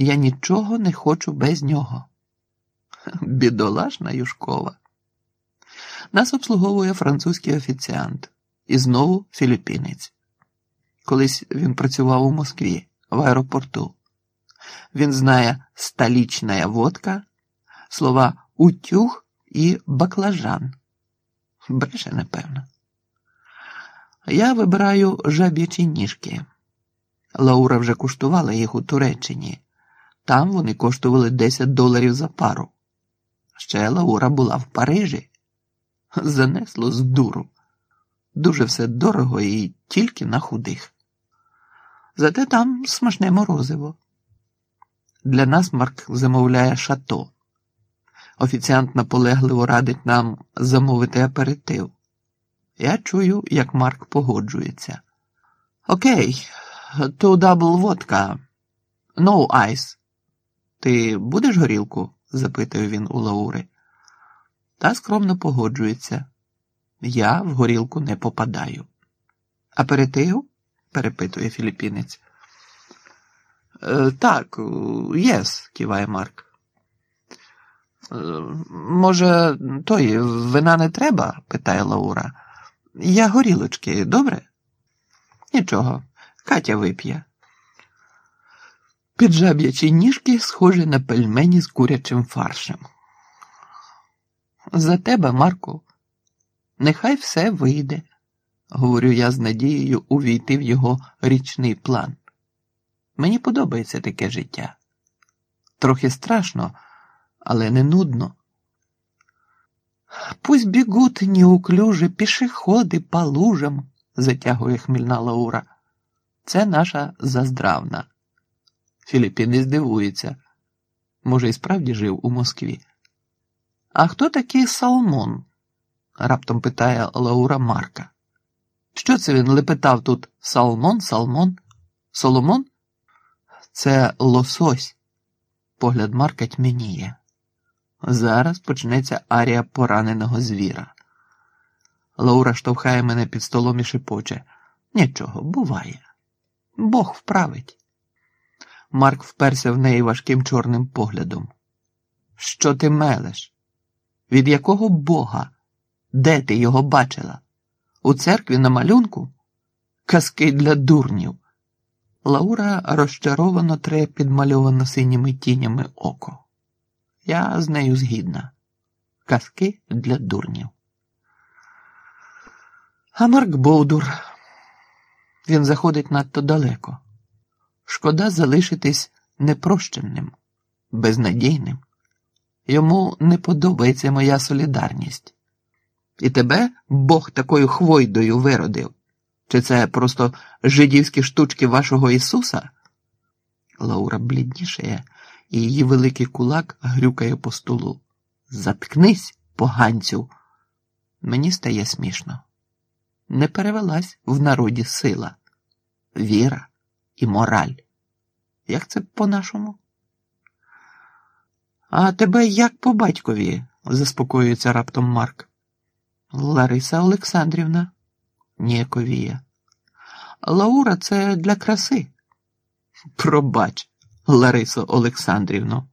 Я нічого не хочу без нього. Бідолашна Юшкова. Нас обслуговує французький офіціант і знову філіппінець. Колись він працював у Москві в аеропорту. Він знає столічна водка, слова утюг і баклажан. Бреше, напевно. Я вибираю жаб'ячі ніжки. Лаура вже куштувала їх у Туреччині. Там вони коштували 10 доларів за пару. Ще Лаура була в Парижі. Занесло з дуру. Дуже все дорого і тільки на худих. Зате там смачне морозиво. Для нас Марк замовляє шато. Офіціант наполегливо радить нам замовити аперитив. Я чую, як Марк погоджується. Окей, to double водка. No ice. Ти будеш горілку? запитує він у Лаури. Та скромно погоджується. Я в горілку не попадаю. Аперитив? перепитує філіппінець. «Е, Так, єс, киває Марк. «Е, Може, той вина не треба? питає Лаура. Я горілочки, добре? Нічого, Катя вип'є. Піджаб'ячі ніжки схожі на пельмені з курячим фаршем. За тебе, Марку, нехай все вийде, говорю я з надією увійти в його річний план. Мені подобається таке життя. Трохи страшно, але не нудно. Пусть бігуть неуклюжі пішоходи по лужам, затягує хмільна Лаура. Це наша заздравна. Філіппінець дивується. Може, і справді жив у Москві. А хто такий Салмон? раптом питає Лаура Марка. Що це він лепетав тут Салмон, Салмон? Соломон? Це лосось. Погляд Марка тьмяніє. Зараз почнеться арія пораненого звіра. Лаура штовхає мене під столом і шепоче. Нічого, буває. Бог вправить. Марк вперся в неї важким чорним поглядом. Що ти мелеш? Від якого бога? Де ти його бачила? У церкві на малюнку? Казки для дурнів. Лаура розчаровано тре підмальовано синіми тінями око. Я з нею згідна. Казки для дурнів. А Марк Бовдур. Він заходить надто далеко. Шкода залишитись непрощенним, безнадійним. Йому не подобається моя солідарність. І тебе Бог такою хвойдою виродив. Чи це просто жидівські штучки вашого Ісуса? Лаура бліднішає, і її великий кулак грюкає по столу. Заткнись, поганцю. Мені стає смішно. Не перевелась в народі сила, віра і мораль. Як це по-нашому? А тебе як по батькові? заспокоюється раптом Марк. Лариса Олександрівна, ніяковіє. Лаура це для краси. Пробач, Ларисо Олександрівно.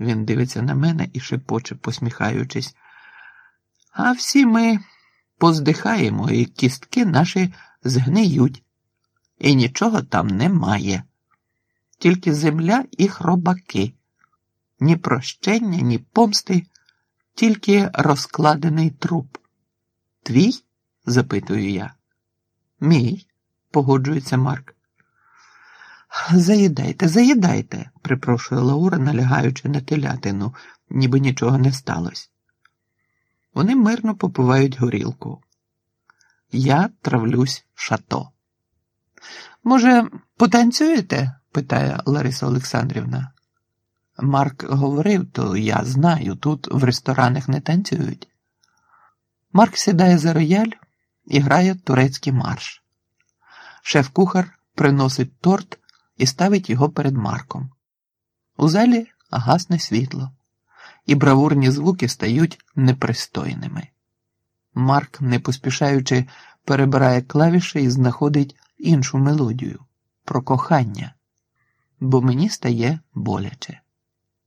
Він дивиться на мене і шепоче, посміхаючись. А всі ми поздихаємо, і кістки наші згниють, і нічого там немає. Тільки земля і хробаки, ні прощення, ні помсти, тільки розкладений труп. Твій? запитую я. Мій, погоджується Марк. Заїдайте, заїдайте, припрошує Лаура, налягаючи на телятину, ніби нічого не сталося. Вони мирно попивають горілку. Я травлюсь шато. Може, потанцюєте? питає Лариса Олександрівна. Марк говорив, то я знаю, тут в ресторанах не танцюють. Марк сідає за рояль і грає турецький марш. Шеф-кухар приносить торт і ставить його перед Марком. У залі гасне світло, і бравурні звуки стають непристойними. Марк, не поспішаючи, перебирає клавіші і знаходить іншу мелодію про кохання. бо мені стає боляче.